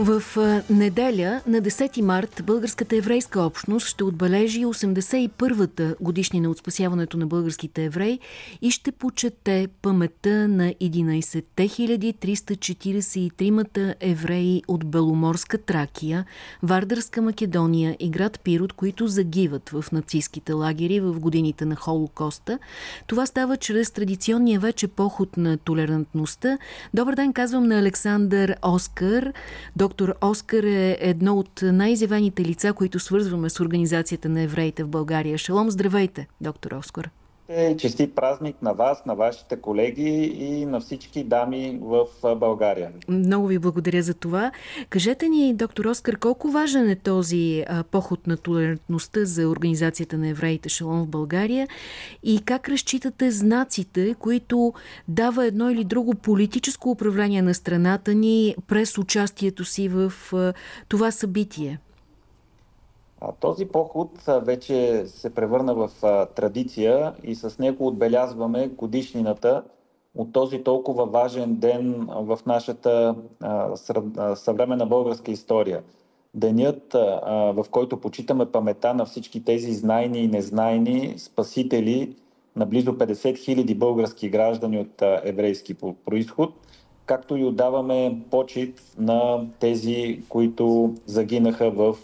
В неделя на 10 март българската еврейска общност ще отбележи 81-та годишнина от спасяването на българските евреи и ще почете паметта на 11 343 евреи от Беломорска Тракия, Вардърска Македония и град Пирот, които загиват в нацистските лагери в годините на Холокоста. Това става чрез традиционния вече поход на толерантността. Добър ден, казвам на Александър Оскар, Доктор Оскар е едно от най-изявените лица, които свързваме с Организацията на евреите в България. Шалом, здравейте, доктор Оскар. Е, честит празник на вас, на вашите колеги и на всички дами в България. Много ви благодаря за това. Кажете ни, доктор Оскар, колко важен е този поход на толерантността за Организацията на евреите Шалом в България и как разчитате знаците, които дава едно или друго политическо управление на страната ни през участието си в това събитие? Този поход вече се превърна в традиция и с него отбелязваме годишнината от този толкова важен ден в нашата съвременна българска история. Денят, в който почитаме памета на всички тези знайни и незнайни спасители на близо 50 000 български граждани от еврейски происход – както и отдаваме почет на тези, които загинаха в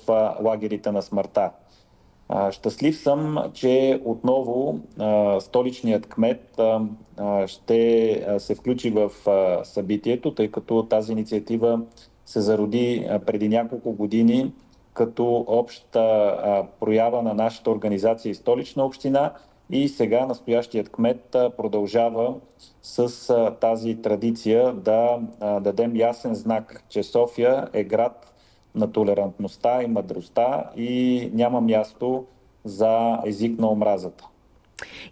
лагерите на смъртта. Щастлив съм, че отново столичният кмет ще се включи в събитието, тъй като тази инициатива се зароди преди няколко години като обща проява на нашата организация и столична община – и сега настоящият кмет продължава с тази традиция да дадем ясен знак, че София е град на толерантността и мъдростта и няма място за език на омразата.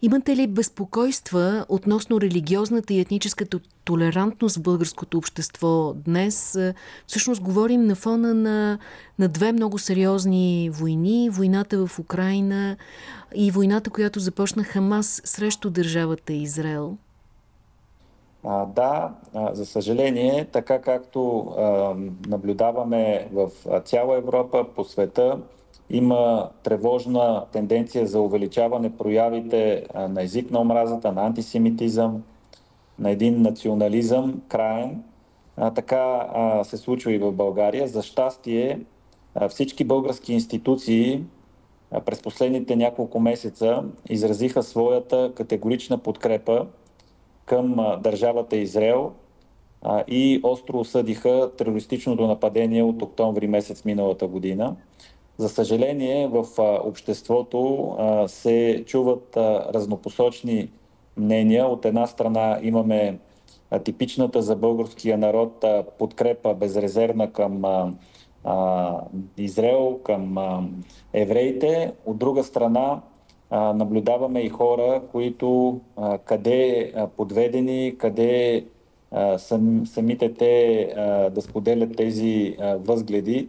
Имате ли безпокойства относно религиозната и етническата толерантност в българското общество днес? Всъщност говорим на фона на, на две много сериозни войни. Войната в Украина и войната, която започна Хамас срещу държавата Израел. А, да, а, за съжаление, така както а, наблюдаваме в цяла Европа, по света, има тревожна тенденция за увеличаване проявите на език на омразата, на антисемитизъм, на един национализъм краен. А, така а, се случва и в България. За щастие, а, всички български институции а, през последните няколко месеца изразиха своята категорична подкрепа към а, държавата Израел а, и остро осъдиха терористичното нападение от октомври месец миналата година. За съжаление, в обществото се чуват разнопосочни мнения. От една страна имаме типичната за българския народ подкрепа безрезервна към Израел, към евреите. От друга страна, наблюдаваме и хора, които къде подведени, къде самите те да споделят тези възгледи,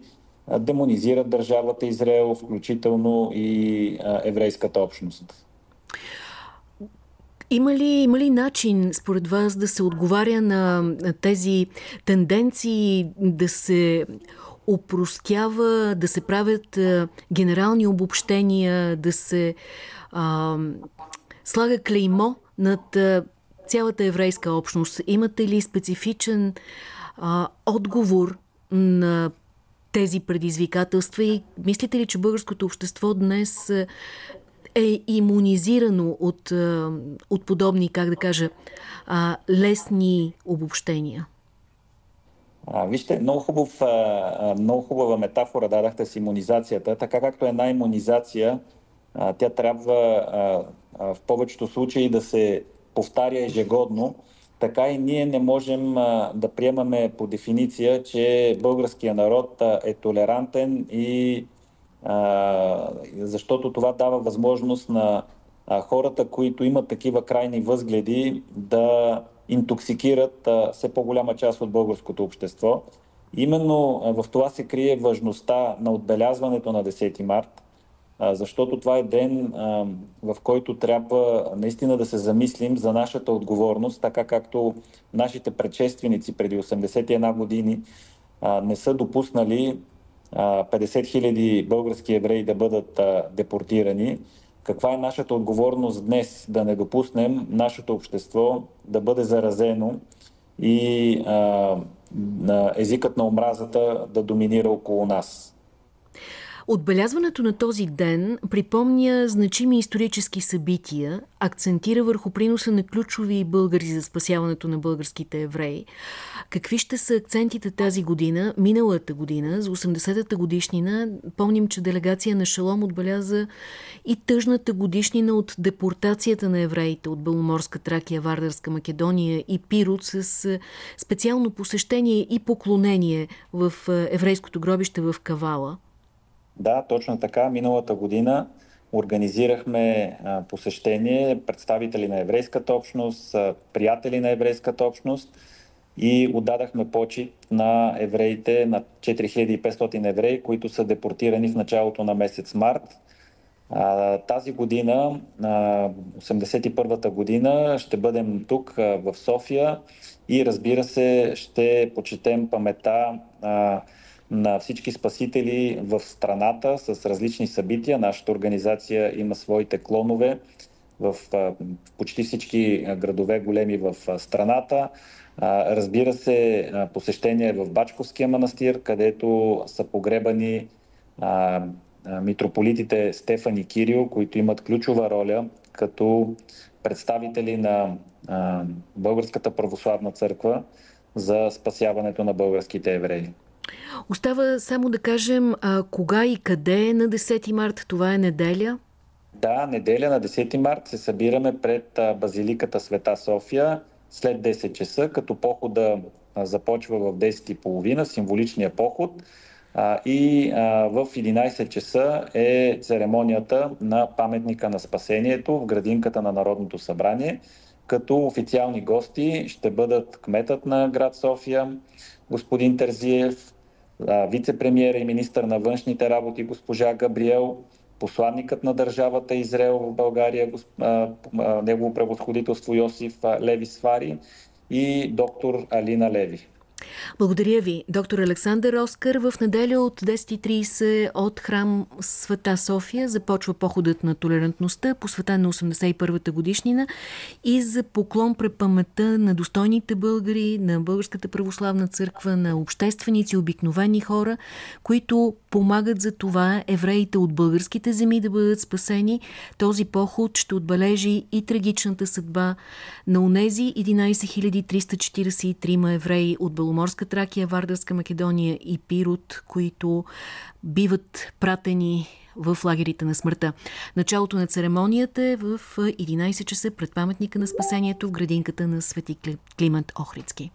демонизират държавата Израел, включително и еврейската общност. Има ли, има ли начин, според вас, да се отговаря на тези тенденции, да се опростява, да се правят генерални обобщения, да се а, слага клеймо над цялата еврейска общност? Имате ли специфичен а, отговор на тези предизвикателства и мислите ли, че българското общество днес е, е иммунизирано от, е, от подобни, как да кажа, лесни обобщения? А, вижте, много, хубав, много хубава метафора дадахте с иммунизацията. Така както една иммунизация, тя трябва в повечето случаи да се повтаря ежегодно така и ние не можем да приемаме по дефиниция, че българския народ е толерантен и защото това дава възможност на хората, които имат такива крайни възгледи, да интоксикират все по-голяма част от българското общество. Именно в това се крие важността на отбелязването на 10 март, защото това е ден, в който трябва наистина да се замислим за нашата отговорност, така както нашите предшественици преди 81 години не са допуснали 50 хиляди български евреи да бъдат депортирани. Каква е нашата отговорност днес да не допуснем нашето общество да бъде заразено и езикът на омразата да доминира около нас? Отбелязването на този ден припомня значими исторически събития, акцентира върху приноса на ключови българи за спасяването на българските евреи. Какви ще са акцентите тази година, миналата година, за 80-та годишнина? Помним, че делегация на Шалом отбеляза и тъжната годишнина от депортацията на евреите от Беломорска Тракия, Вардарска Македония и Пирот с специално посещение и поклонение в еврейското гробище в Кавала. Да, точно така. Миналата година организирахме посещение представители на еврейската общност, приятели на еврейската общност и отдадахме почет на евреите, на 4500 евреи, които са депортирани в началото на месец март. Тази година, 81-та година, ще бъдем тук в София и разбира се ще почетем памета на всички спасители в страната с различни събития. Нашата организация има своите клонове в почти всички градове големи в страната. Разбира се, посещение в Бачковския манастир, където са погребани митрополитите Стефан и Кирил, които имат ключова роля като представители на Българската православна църква за спасяването на българските евреи. Остава само да кажем а, кога и къде е на 10 март. Това е неделя? Да, неделя на 10 март се събираме пред Базиликата Света София след 10 часа, като похода започва в 10.30, символичния поход. И в 11 часа е церемонията на паметника на спасението в градинката на Народното събрание, като официални гости ще бъдат кметът на град София, господин Терзиев, вице-премьера и министър на външните работи госпожа Габриел, посланникът на държавата Израел в България, негово превъзходителство Йосиф Леви Свари и доктор Алина Леви. Благодаря ви, доктор Александър Оскар. В неделя от 10.30 от храм Света София започва походът на толерантността, посветен на 81-та годишнина и за поклон пред на достойните българи, на Българската православна църква, на общественици, обикновени хора, които помагат за това евреите от българските земи да бъдат спасени. Този поход ще отбележи и трагичната съдба на унези 11 343 евреи от Беломорска Тракия, Вардарска Македония и Пирот, които биват пратени в лагерите на смъртта. Началото на церемонията е в 11 часа пред паметника на спасението в градинката на Свети Климент Охридски.